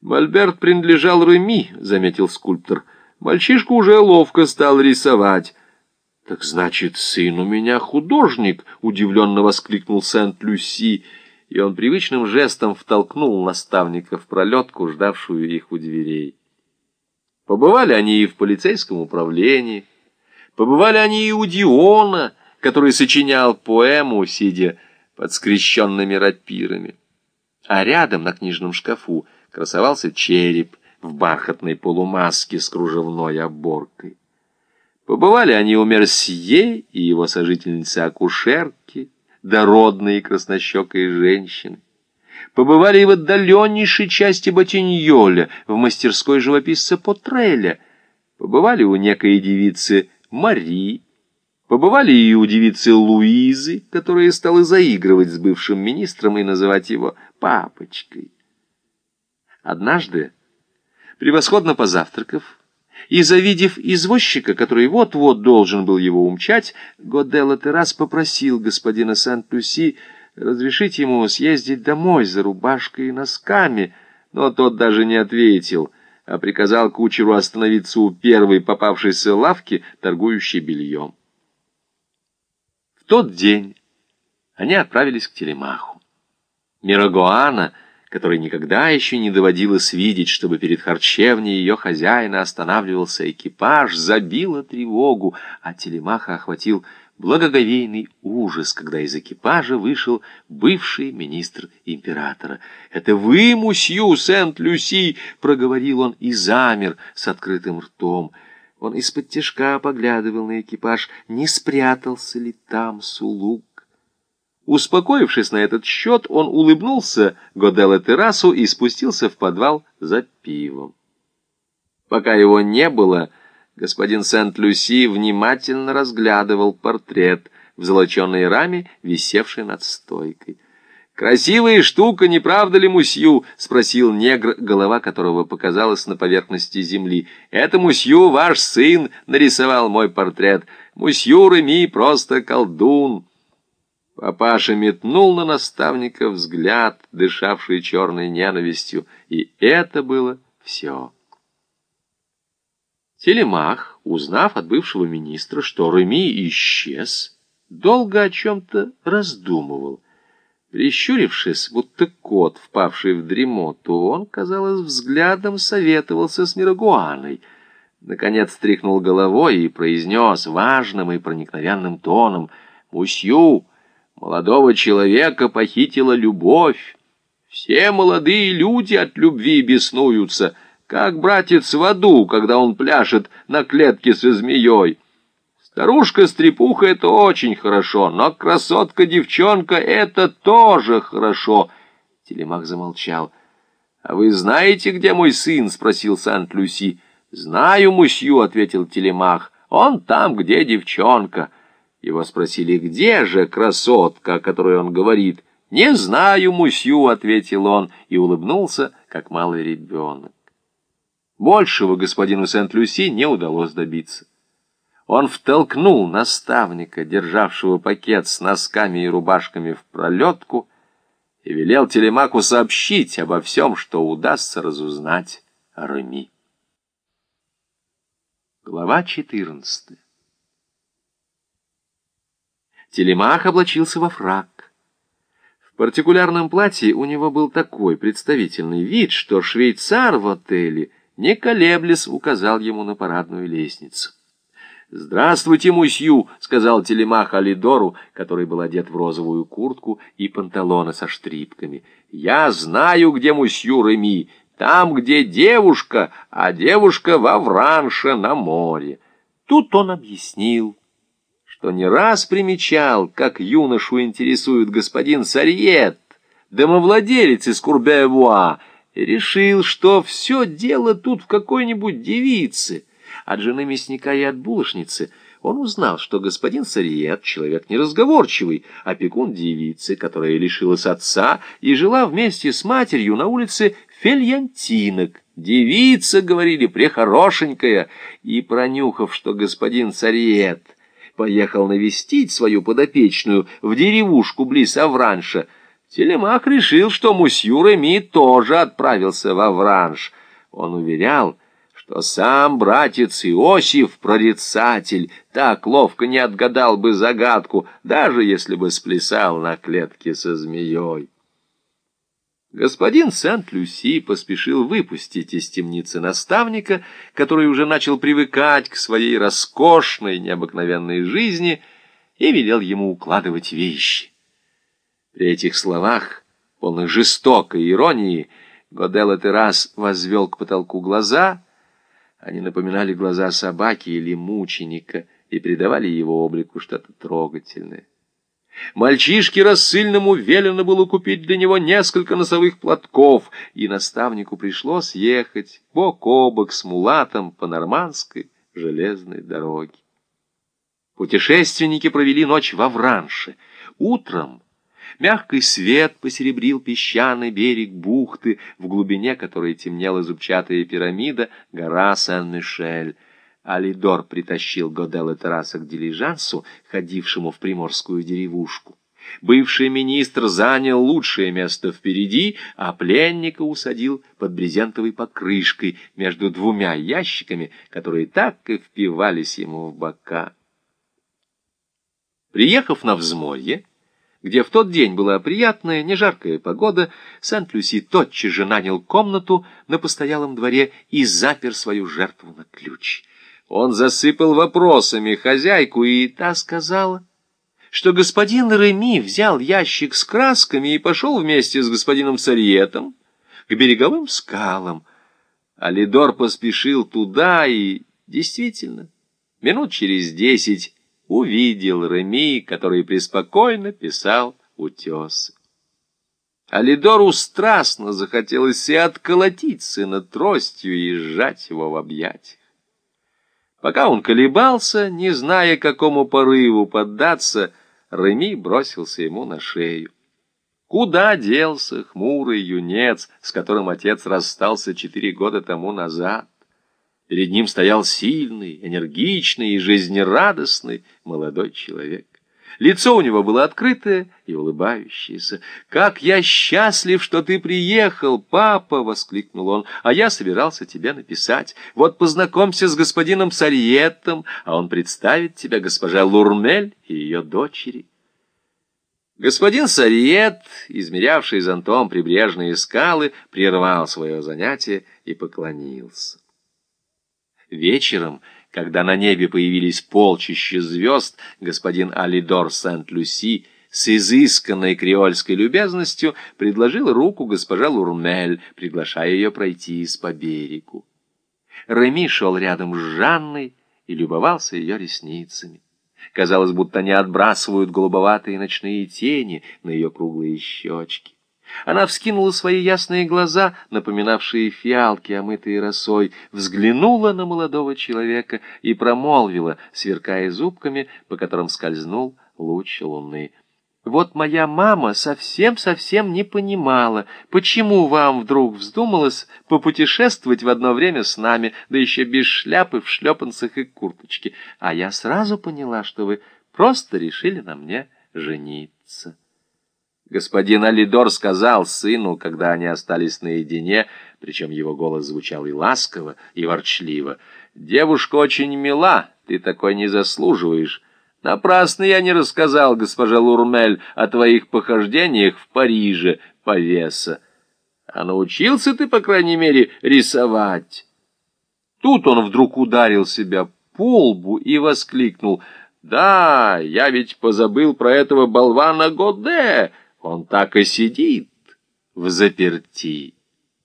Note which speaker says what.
Speaker 1: Мольберт принадлежал Реми, заметил скульптор. Мальчишка уже ловко стал рисовать. «Так значит, сын у меня художник!» — удивленно воскликнул Сент-Люси, и он привычным жестом втолкнул наставника в пролетку, ждавшую их у дверей. Побывали они и в полицейском управлении, побывали они и у Диона, который сочинял поэму, сидя под скрещенными рапирами. А рядом на книжном шкафу красовался череп в бархатной полумаске с кружевной оборкой. Побывали они у Мерсье и его сожительницы-акушерки, дородной и краснощекой женщины. Побывали и в отдаленнейшей части Ботиньоля, в мастерской живописца Потреля. Побывали у некой девицы Мари. Побывали и у девицы Луизы, которая стала заигрывать с бывшим министром и называть его «папочкой». Однажды, превосходно позавтракав, и завидев извозчика, который вот-вот должен был его умчать, Годелло Террас попросил господина Сент-Люси разрешить ему съездить домой за рубашкой и носками, но тот даже не ответил, а приказал кучеру остановиться у первой попавшейся лавки, торгующей бельем. В тот день они отправились к Телемаху. Мирогоана — которой никогда еще не доводилось видеть, чтобы перед харчевней ее хозяина останавливался экипаж, забила тревогу, а Телемаха охватил благоговейный ужас, когда из экипажа вышел бывший министр императора. «Это вы, мусью Сент-Люси!» — проговорил он и замер с открытым ртом. Он из-под тяжка поглядывал на экипаж, не спрятался ли там сулук. Успокоившись на этот счет, он улыбнулся Годелло террасу и спустился в подвал за пивом. Пока его не было, господин Сент-Люси внимательно разглядывал портрет в золоченой раме, висевший над стойкой. «Красивая штука, не правда ли, мусью?» — спросил негр, голова которого показалась на поверхности земли. «Это мусью, ваш сын, нарисовал мой портрет. Мусью Реми просто колдун». Папаша метнул на наставника взгляд, дышавший черной ненавистью, и это было все. Телемах, узнав от бывшего министра, что Реми исчез, долго о чем-то раздумывал. Прищурившись, будто кот, впавший в дремоту, он, казалось, взглядом советовался с Мирогуаной. Наконец стряхнул головой и произнес важным и проникновенным тоном «Мусью!» Молодого человека похитила любовь. Все молодые люди от любви беснуются, как братец в аду, когда он пляшет на клетке со змеей. Старушка-стрепуха — это очень хорошо, но красотка-девчонка — это тоже хорошо. Телемах замолчал. — А вы знаете, где мой сын? — спросил Сант-Люси. — Знаю, мусью, — ответил Телемах. — Он там, где девчонка. — его спросили, где же красотка, о которой он говорит. «Не знаю, мусью», — ответил он и улыбнулся, как малый ребенок. Большего господину Сент-Люси не удалось добиться. Он втолкнул наставника, державшего пакет с носками и рубашками в пролетку, и велел Телемаку сообщить обо всем, что удастся разузнать о Реми. Глава четырнадцатая Телемах облачился во фраг. В партикулярном платье у него был такой представительный вид, что швейцар в отеле, не колеблясь, указал ему на парадную лестницу. «Здравствуйте, мусью!» — сказал телемах Алидору, который был одет в розовую куртку и панталоны со штрипками. «Я знаю, где мусью Реми, там, где девушка, а девушка во Вранше на море». Тут он объяснил, что не раз примечал, как юношу интересует господин Сарьет, домовладелец из Курбе-Вуа, и решил, что все дело тут в какой-нибудь девице. От жены мясника и от булочницы он узнал, что господин Сариет — человек неразговорчивый, опекун девицы, которая лишилась отца и жила вместе с матерью на улице Фельянтинок. Девица, говорили, прехорошенькая, и, пронюхав, что господин Сариет — поехал навестить свою подопечную в деревушку близ Авранша, Телемах решил, что мусью Реми тоже отправился во Вранж. Он уверял, что сам братец Иосиф, прорицатель, так ловко не отгадал бы загадку, даже если бы сплясал на клетке со змеей. Господин Сент-Люси поспешил выпустить из темницы наставника, который уже начал привыкать к своей роскошной, необыкновенной жизни, и велел ему укладывать вещи. При этих словах, полных жестокой иронии, Годелла Террас возвел к потолку глаза — они напоминали глаза собаки или мученика и придавали его облику что-то трогательное. Мальчишке рассыльному велено было купить для него несколько носовых платков, и наставнику пришлось ехать бок о бок с мулатом по нормандской железной дороге. Путешественники провели ночь во Вранше. Утром Мягкий свет посеребрил песчаный берег бухты, в глубине которой темнела зубчатая пирамида, гора Сен-Мишель. Алидор притащил Годелла Терраса к дилижансу, ходившему в приморскую деревушку. Бывший министр занял лучшее место впереди, а пленника усадил под брезентовой покрышкой между двумя ящиками, которые так и впивались ему в бока. Приехав на взморье, где в тот день была приятная, не жаркая погода, Сент-Люси тотчас же нанял комнату на постоялом дворе и запер свою жертву на ключ. Он засыпал вопросами хозяйку, и та сказала, что господин Реми взял ящик с красками и пошел вместе с господином Сариетом к береговым скалам. Алидор поспешил туда и, действительно, минут через десять увидел Реми, который преспокойно писал утесы. Алидору страстно захотелось и отколотить сына тростью и сжать его в объятиях. Пока он колебался, не зная, какому порыву поддаться, Реми бросился ему на шею. Куда делся хмурый юнец, с которым отец расстался четыре года тому назад? Перед ним стоял сильный, энергичный и жизнерадостный молодой человек. Лицо у него было открытое и улыбающееся. «Как я счастлив, что ты приехал, папа!» — воскликнул он. «А я собирался тебе написать. Вот познакомься с господином Сарьетом, а он представит тебя госпожа Лурмель и ее дочери». Господин Сариет, измерявший зонтом прибрежные скалы, прервал свое занятие и поклонился. Вечером, когда на небе появились полчища звезд, господин Алидор Сент-Люси с изысканной креольской любезностью предложил руку госпожа Лурмель, приглашая ее пройтись по берегу. Реми шел рядом с Жанной и любовался ее ресницами. Казалось, будто они отбрасывают голубоватые ночные тени на ее круглые щечки. Она вскинула свои ясные глаза, напоминавшие фиалки, омытые росой, взглянула на молодого человека и промолвила, сверкая зубками, по которым скользнул луч луны. «Вот моя мама совсем-совсем не понимала, почему вам вдруг вздумалось попутешествовать в одно время с нами, да еще без шляпы, в шлепанцах и курточке. А я сразу поняла, что вы просто решили на мне жениться». Господин Алидор сказал сыну, когда они остались наедине, причем его голос звучал и ласково, и ворчливо, «Девушка очень мила, ты такой не заслуживаешь. Напрасно я не рассказал, госпожа Лурмель, о твоих похождениях в Париже, повеса. А научился ты, по крайней мере, рисовать». Тут он вдруг ударил себя по лбу и воскликнул, «Да, я ведь позабыл про этого болвана Годе!» Он так и сидит в заперти.